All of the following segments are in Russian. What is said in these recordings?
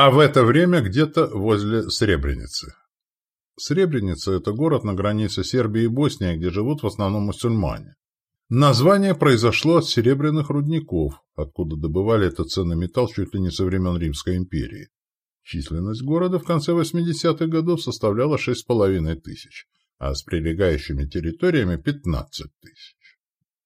А в это время где-то возле Сребреницы. Сребреница – это город на границе Сербии и Боснии, где живут в основном мусульмане. Название произошло от серебряных рудников, откуда добывали этот ценный металл чуть ли не со времен Римской империи. Численность города в конце 80-х годов составляла 6,5 тысяч, а с прилегающими территориями 15 тысяч.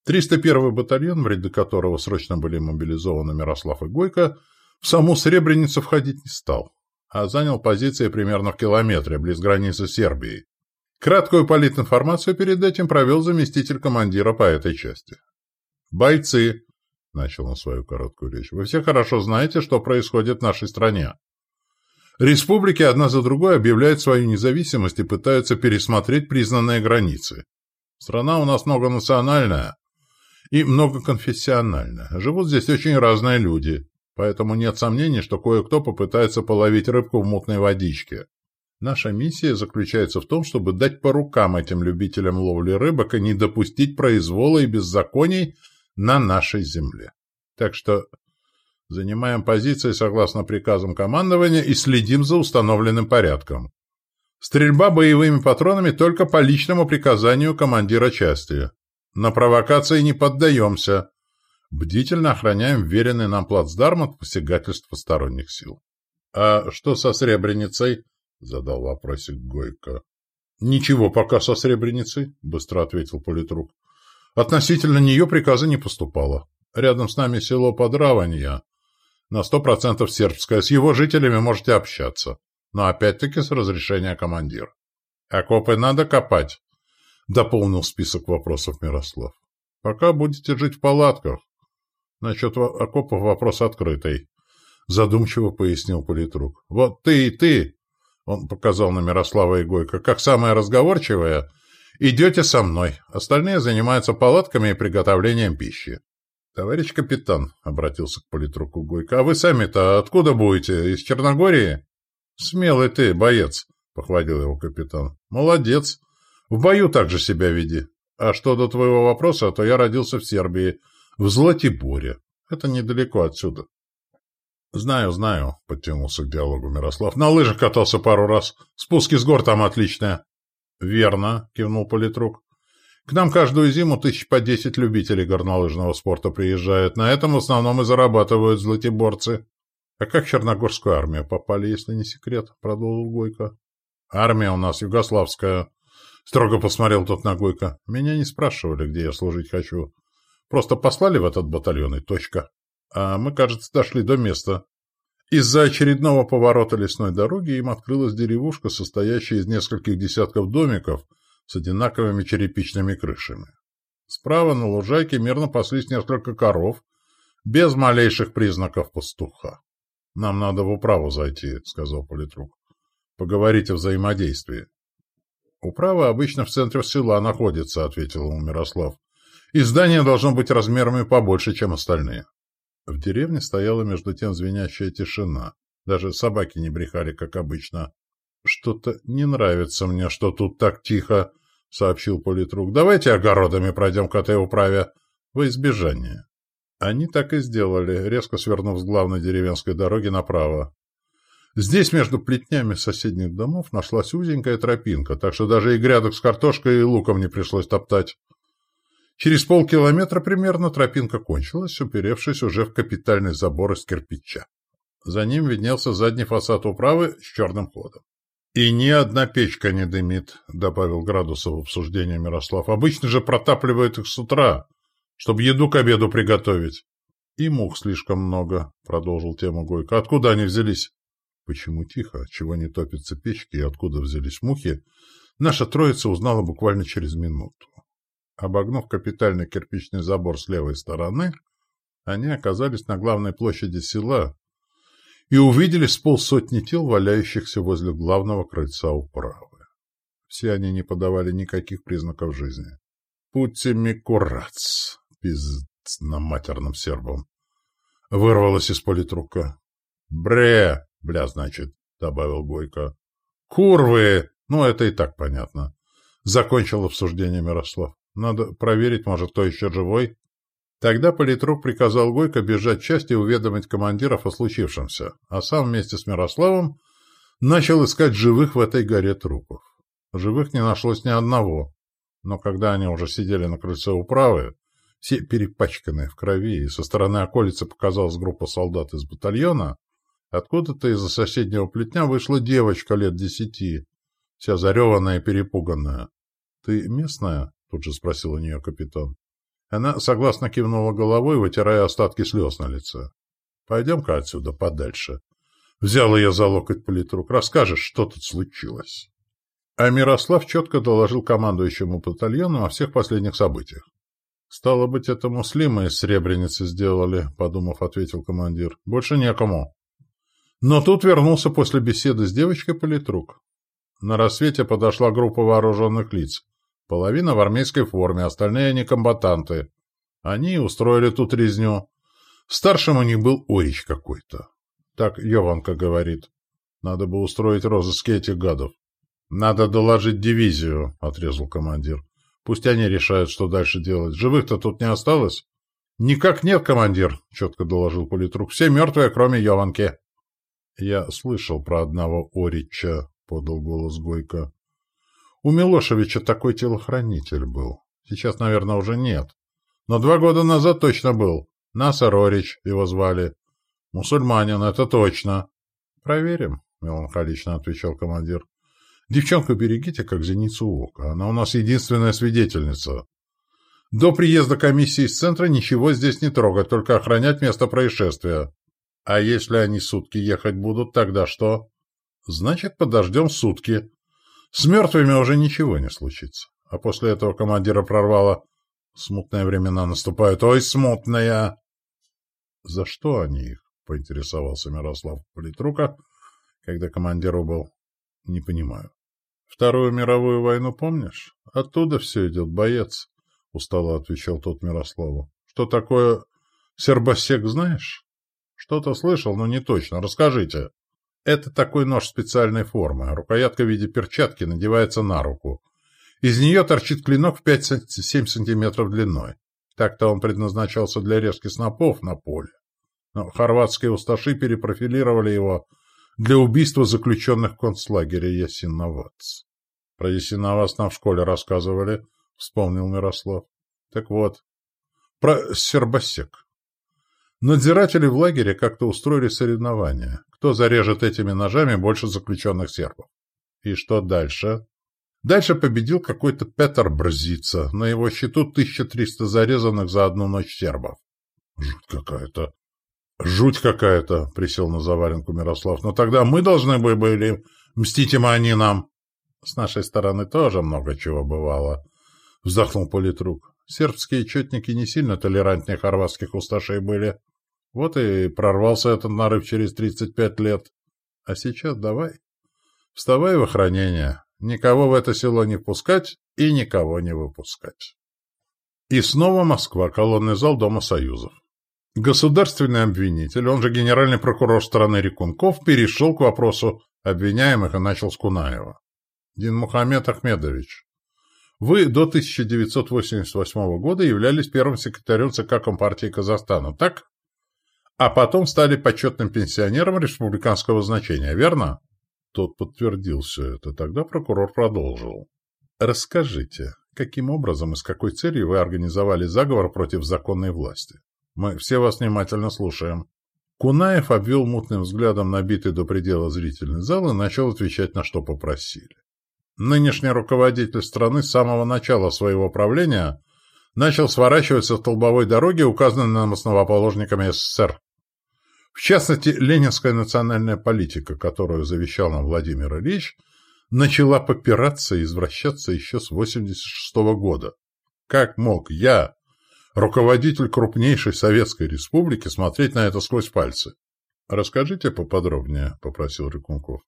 301-й батальон, в ряды которого срочно были мобилизованы Мирослав и Гойко, в саму Сребреницу входить не стал, а занял позиции примерно в километре, близ границы Сербии. Краткую политинформацию перед этим провел заместитель командира по этой части. «Бойцы!» — начал он свою короткую речь. «Вы все хорошо знаете, что происходит в нашей стране. Республики одна за другой объявляют свою независимость и пытаются пересмотреть признанные границы. Страна у нас многонациональная и многоконфессиональная. Живут здесь очень разные люди, поэтому нет сомнений, что кое-кто попытается половить рыбку в мутной водичке. Наша миссия заключается в том, чтобы дать по рукам этим любителям ловли рыбок и не допустить произвола и беззаконий на нашей земле. Так что занимаем позиции согласно приказам командования и следим за установленным порядком. Стрельба боевыми патронами только по личному приказанию командира части. На провокации не поддаемся. Бдительно охраняем веренный нам плацдарм от посягательств посторонних сил. — А что со Сребреницей? — задал вопросик Гойко. — Ничего пока со Сребреницей, — быстро ответил политрук. — Относительно нее приказа не поступало. Рядом с нами село Подраванья. На сто процентов сербское. С его жителями можете общаться. Но опять-таки с разрешения командира. — Окопы надо копать? — дополнил список вопросов Мирослав. — Пока будете жить в палатках. Насчет окопов вопрос открытый. Задумчиво пояснил политрук. — Вот ты и ты, — он показал на Мирослава и Гойко, — как самая разговорчивая, идете со мной. Остальные занимаются палатками и приготовлением пищи. — Товарищ капитан, — обратился к политруку Гойко, — а вы сами-то откуда будете? Из Черногории? — Смелый ты, боец, — похвалил его капитан. — Молодец. — в бою также себя веди. А что до твоего вопроса, то я родился в Сербии, в Златиборе. Это недалеко отсюда. «Знаю, знаю», — подтянулся к диалогу Мирослав. «На лыжах катался пару раз. Спуски с гор там отличные». «Верно», — кивнул политрук. «К нам каждую зиму тысяч по десять любителей горнолыжного спорта приезжают. На этом в основном и зарабатывают златиборцы». «А как в Черногорскую армию попали, если не секрет?» — продолжил Гойко. «Армия у нас югославская», Строго посмотрел тот на Гойко. Меня не спрашивали, где я служить хочу. Просто послали в этот батальон и точка. А мы, кажется, дошли до места. Из-за очередного поворота лесной дороги им открылась деревушка, состоящая из нескольких десятков домиков с одинаковыми черепичными крышами. Справа на лужайке мирно паслись несколько коров, без малейших признаков пастуха. — Нам надо в управу зайти, — сказал политрук. — Поговорить о взаимодействии. «Управа обычно в центре села находится», — ответил ему Мирослав. «И здание должно быть размерами побольше, чем остальные». В деревне стояла между тем звенящая тишина. Даже собаки не брехали, как обычно. «Что-то не нравится мне, что тут так тихо», — сообщил политрук. «Давайте огородами пройдем к этой управе, во избежание». Они так и сделали, резко свернув с главной деревенской дороги направо. Здесь между плетнями соседних домов нашлась узенькая тропинка, так что даже и грядок с картошкой и луком не пришлось топтать. Через полкилометра примерно тропинка кончилась, уперевшись уже в капитальный забор из кирпича. За ним виднелся задний фасад управы с черным ходом. «И ни одна печка не дымит», — добавил Градусов в обсуждение Мирослав. «Обычно же протапливают их с утра, чтобы еду к обеду приготовить». «И мух слишком много», — продолжил тему Гойко. «Откуда они взялись?» Почему тихо, чего не топятся печки и откуда взялись мухи, наша троица узнала буквально через минуту. Обогнув капитальный кирпичный забор с левой стороны, они оказались на главной площади села и увидели с полсотни тел, валяющихся возле главного крыльца управы. Все они не подавали никаких признаков жизни. «Путями курац!» — пиздец на матерном сербом. Вырвалось из политрука. «Бре!» Бля, значит, — добавил Гойко. Курвы! Ну, это и так понятно. Закончил обсуждение Мирослав. Надо проверить, может, кто еще живой? Тогда политрук приказал Гойко бежать в часть и уведомить командиров о случившемся, а сам вместе с Мирославом начал искать живых в этой горе трупов. Живых не нашлось ни одного, но когда они уже сидели на крыльце управы, все перепачканные в крови, и со стороны околицы показалась группа солдат из батальона, откуда-то из-за соседнего плетня вышла девочка лет десяти, вся зареванная и перепуганная. — Ты местная? — тут же спросил у нее капитан. Она согласно кивнула головой, вытирая остатки слез на лице. — Пойдем-ка отсюда подальше. Взял ее за локоть политрук. Расскажешь, что тут случилось. А Мирослав четко доложил командующему батальону о всех последних событиях. «Стало быть, это муслимы из Сребреницы сделали», — подумав, ответил командир. «Больше некому». Но тут вернулся после беседы с девочкой политрук. На рассвете подошла группа вооруженных лиц. Половина в армейской форме, остальные некомбатанты. Они устроили тут резню. Старшим у них был Орич какой-то. Так Йованка говорит. Надо бы устроить розыски этих гадов. «Надо доложить дивизию», — отрезал командир. «Пусть они решают, что дальше делать. Живых-то тут не осталось?» «Никак нет, командир», — четко доложил политрук. «Все мертвые, кроме Йованки». «Я слышал про одного Орича», — подал голос Гойко. «У Милошевича такой телохранитель был. Сейчас, наверное, уже нет. Но два года назад точно был. Насар Орич его звали. Мусульманин, это точно». «Проверим», — меланхолично отвечал командир. Девчонку берегите, как зеницу ока. Она у нас единственная свидетельница. До приезда комиссии из центра ничего здесь не трогать, только охранять место происшествия. А если они сутки ехать будут, тогда что? Значит, подождем сутки. С мертвыми уже ничего не случится. А после этого командира прорвало. Смутные времена наступают. Ой, смутная! За что они их? Поинтересовался Мирослав Политрука, когда командир убыл. Не понимаю. Вторую мировую войну помнишь? Оттуда все идет, боец, — устало отвечал тот Мирославу. Что такое сербосек знаешь? Что-то слышал, но не точно. Расскажите. Это такой нож специальной формы. Рукоятка в виде перчатки надевается на руку. Из нее торчит клинок в 5-7 сантиметров длиной. Так-то он предназначался для резки снопов на поле. Но хорватские усташи перепрофилировали его для убийства заключенных в концлагере Ясиновац. Про Ясиновац нам в школе рассказывали, вспомнил Мирослав. Так вот, про Сербосек. Надзиратели в лагере как-то устроили соревнования. Кто зарежет этими ножами больше заключенных сербов. И что дальше? Дальше победил какой-то Петр Брзица. На его счету 1300 зарезанных за одну ночь сербов. Жуть какая-то. «Жуть какая-то», — присел на заваренку Мирослав. «Но тогда мы должны были мстить им, а они нам». «С нашей стороны тоже много чего бывало», — вздохнул политрук. «Сербские четники не сильно толерантнее хорватских усташей были. Вот и прорвался этот нарыв через тридцать пять лет. А сейчас давай, вставай в охранение. Никого в это село не впускать и никого не выпускать». И снова Москва, колонный зал Дома Союзов. Государственный обвинитель, он же генеральный прокурор страны Рекунков, перешел к вопросу обвиняемых и начал с Кунаева. Дин Мухаммед Ахмедович, вы до 1988 года являлись первым секретарем ЦК Компартии Казахстана, так? А потом стали почетным пенсионером республиканского значения, верно? Тот подтвердил все это. Тогда прокурор продолжил. Расскажите, каким образом и с какой целью вы организовали заговор против законной власти? Мы все вас внимательно слушаем. Кунаев обвел мутным взглядом набитый до предела зрительный зал и начал отвечать, на что попросили. Нынешний руководитель страны с самого начала своего правления начал сворачивать со столбовой дороги, указанной нам основоположниками СССР. В частности, ленинская национальная политика, которую завещал нам Владимир Ильич, начала попираться и извращаться еще с 86 -го года. Как мог я, руководитель крупнейшей советской республики, смотреть на это сквозь пальцы. «Расскажите поподробнее», — попросил Рекунков.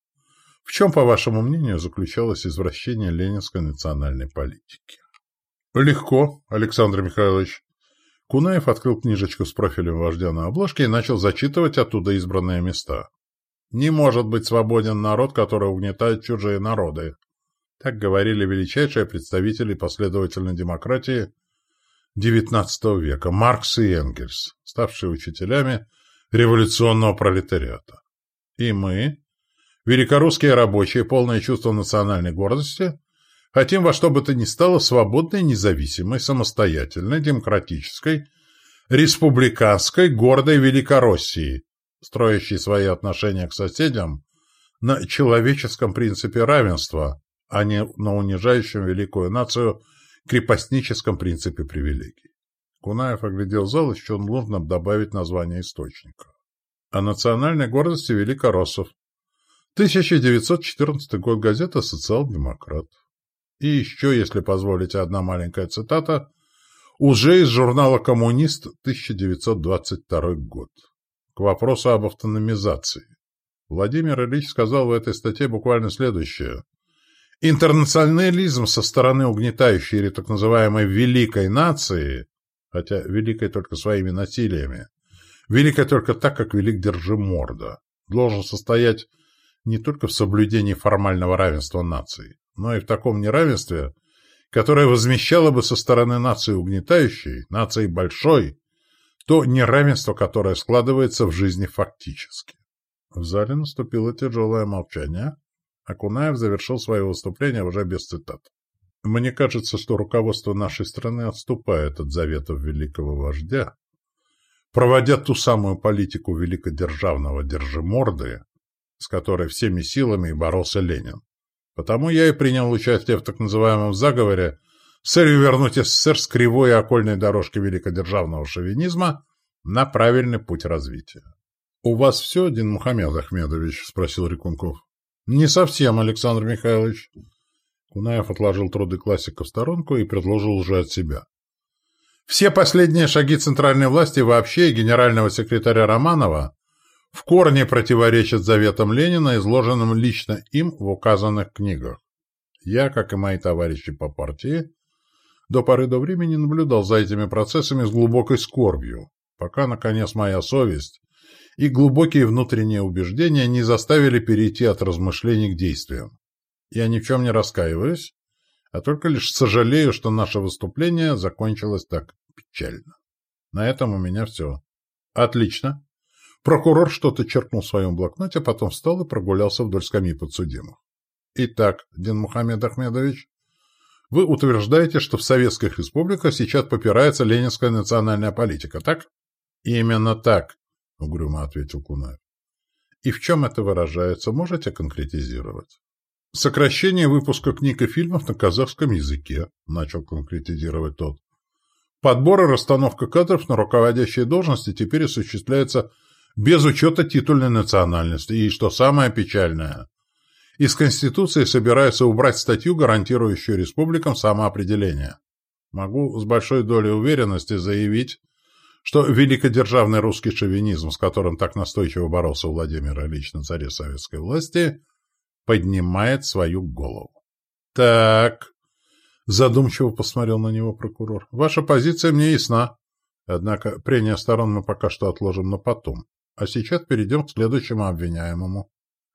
«В чем, по вашему мнению, заключалось извращение ленинской национальной политики?» «Легко, Александр Михайлович». Кунаев открыл книжечку с профилем вождя на обложке и начал зачитывать оттуда избранные места. «Не может быть свободен народ, который угнетает чужие народы», так говорили величайшие представители последовательной демократии XIX века, Маркс и Энгельс, ставшие учителями революционного пролетариата. И мы, великорусские рабочие, полное чувство национальной гордости, хотим во что бы то ни стало свободной, независимой, самостоятельной, демократической, республиканской, гордой Великороссии, строящей свои отношения к соседям на человеческом принципе равенства, а не на унижающем великую нацию крепостническом принципе привилегий. Кунаев оглядел зал, еще нужно добавить название источника. О национальной гордости великороссов. 1914 год, газета «Социал-демократ». И еще, если позволите, одна маленькая цитата, уже из журнала «Коммунист», 1922 год. К вопросу об автономизации. Владимир Ильич сказал в этой статье буквально следующее. Интернационализм со стороны угнетающей или так называемой «великой нации», хотя великой только своими насилиями, великой только так, как велик Держиморда, должен состоять не только в соблюдении формального равенства наций, но и в таком неравенстве, которое возмещало бы со стороны нации угнетающей, нации большой, то неравенство, которое складывается в жизни фактически. В зале наступило тяжелое молчание, а Кунаев завершил свое выступление уже без цитат. «Мне кажется, что руководство нашей страны отступает от заветов великого вождя, проводя ту самую политику великодержавного держиморды, с которой всеми силами и боролся Ленин. Потому я и принял участие в так называемом заговоре с целью вернуть СССР с кривой и окольной дорожки великодержавного шовинизма на правильный путь развития. «У вас все, Дин Мухаммед Ахмедович?» — спросил Рекунков. «Не совсем, Александр Михайлович». Кунаев отложил труды классика в сторонку и предложил уже от себя. Все последние шаги центральной власти вообще и генерального секретаря Романова в корне противоречат заветам Ленина, изложенным лично им в указанных книгах. Я, как и мои товарищи по партии, до поры до времени наблюдал за этими процессами с глубокой скорбью, пока, наконец, моя совесть и глубокие внутренние убеждения не заставили перейти от размышлений к действиям. Я ни в чем не раскаиваюсь, а только лишь сожалею, что наше выступление закончилось так печально. На этом у меня все. Отлично. Прокурор что-то черкнул в своем блокноте, потом встал и прогулялся вдоль скамьи подсудимых. Итак, Дин Мухаммед Ахмедович, вы утверждаете, что в советских республиках сейчас попирается ленинская национальная политика, так? Именно так, — угрюмо ответил Кунаев. «И в чем это выражается, можете конкретизировать?» «Сокращение выпуска книг и фильмов на казахском языке», — начал конкретизировать тот. «Подбор и расстановка кадров на руководящие должности теперь осуществляется без учета титульной национальности. И, что самое печальное, из Конституции собираются убрать статью, гарантирующую республикам самоопределение. Могу с большой долей уверенности заявить, что великодержавный русский шовинизм, с которым так настойчиво боролся Владимир Ильич на царе советской власти, поднимает свою голову. «Так», — задумчиво посмотрел на него прокурор, — «ваша позиция мне ясна. Однако прения сторон мы пока что отложим на потом. А сейчас перейдем к следующему обвиняемому».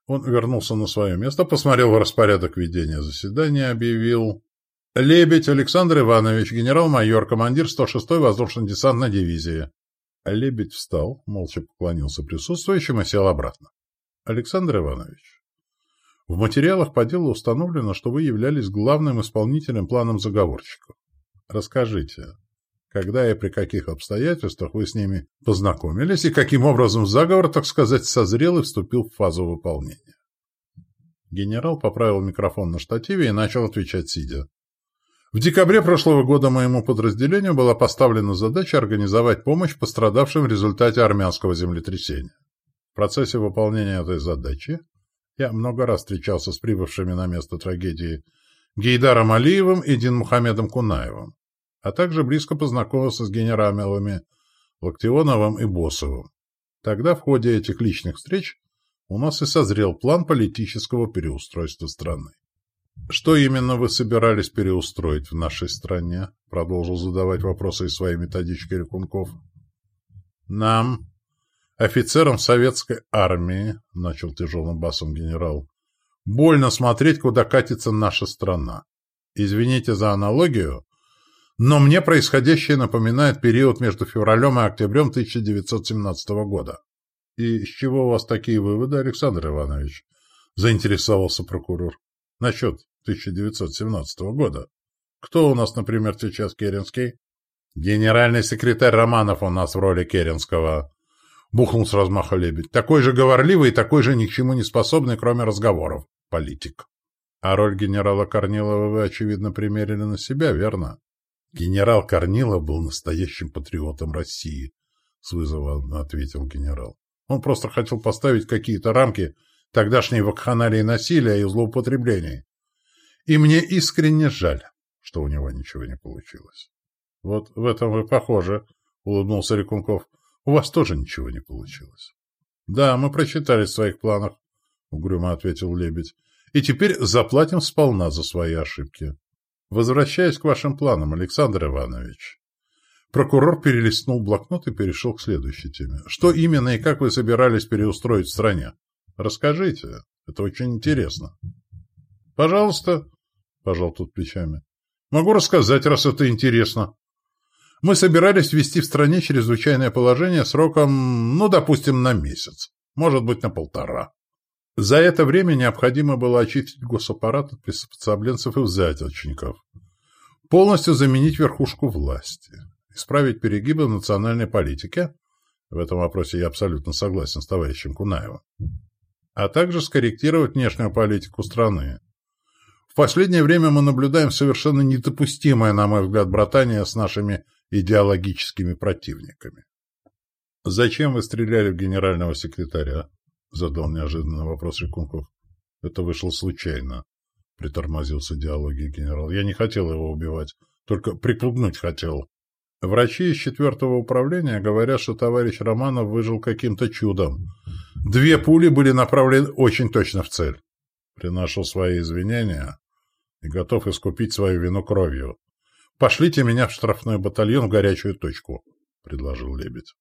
Он вернулся на свое место, посмотрел в распорядок ведения заседания объявил Лебедь Александр Иванович, генерал-майор, командир 106-й воздушно-десантной дивизии. Лебедь встал, молча поклонился присутствующим и сел обратно. Александр Иванович, в материалах по делу установлено, что вы являлись главным исполнителем планом заговорщиков. Расскажите, когда и при каких обстоятельствах вы с ними познакомились и каким образом заговор, так сказать, созрел и вступил в фазу выполнения? Генерал поправил микрофон на штативе и начал отвечать сидя. В декабре прошлого года моему подразделению была поставлена задача организовать помощь пострадавшим в результате армянского землетрясения. В процессе выполнения этой задачи я много раз встречался с прибывшими на место трагедии Гейдаром Алиевым и Динмухамедом Кунаевым, а также близко познакомился с генералами Локтионовым и Босовым. Тогда в ходе этих личных встреч у нас и созрел план политического переустройства страны. «Что именно вы собирались переустроить в нашей стране?» — продолжил задавать вопросы из своей методички Рекунков. «Нам, офицерам советской армии, — начал тяжелым басом генерал, — больно смотреть, куда катится наша страна. Извините за аналогию, Но мне происходящее напоминает период между февралем и октябрем 1917 года. И с чего у вас такие выводы, Александр Иванович? Заинтересовался прокурор. Насчет 1917 года. Кто у нас, например, сейчас Керенский? Генеральный секретарь Романов у нас в роли Керенского. Бухнул с размаха лебедь. Такой же говорливый и такой же ни к чему не способный, кроме разговоров. Политик. А роль генерала Корнилова вы, очевидно, примерили на себя, верно? Генерал Корнилов был настоящим патриотом России, с вызовом ответил генерал. Он просто хотел поставить какие-то рамки тогдашней вакханалии насилия и злоупотреблений. И мне искренне жаль, что у него ничего не получилось. — Вот в этом вы похожи, — улыбнулся Рекунков. — У вас тоже ничего не получилось. — Да, мы прочитали в своих планах, — угрюмо ответил Лебедь. — И теперь заплатим сполна за свои ошибки. Возвращаясь к вашим планам, Александр Иванович. Прокурор перелистнул блокнот и перешел к следующей теме. Что именно и как вы собирались переустроить в стране? Расскажите. Это очень интересно. Пожалуйста, пожал тут плечами. Могу рассказать, раз это интересно. Мы собирались ввести в стране чрезвычайное положение сроком, ну, допустим, на месяц. Может быть, на полтора. За это время необходимо было очистить госаппарат от приспособленцев и взяточников, полностью заменить верхушку власти, исправить перегибы в национальной политике, в этом вопросе я абсолютно согласен с товарищем Кунаевым, а также скорректировать внешнюю политику страны. В последнее время мы наблюдаем совершенно недопустимое, на мой взгляд, братание с нашими идеологическими противниками. Зачем вы стреляли в генерального секретаря? — задал неожиданный вопрос Рекунков. — Это вышло случайно, — притормозился диалоги генерал. — Я не хотел его убивать, только припугнуть хотел. Врачи из четвертого управления говорят, что товарищ Романов выжил каким-то чудом. Две пули были направлены очень точно в цель. Приношу свои извинения и готов искупить свою вину кровью. Пошлите меня в штрафной батальон в горячую точку, — предложил Лебедь.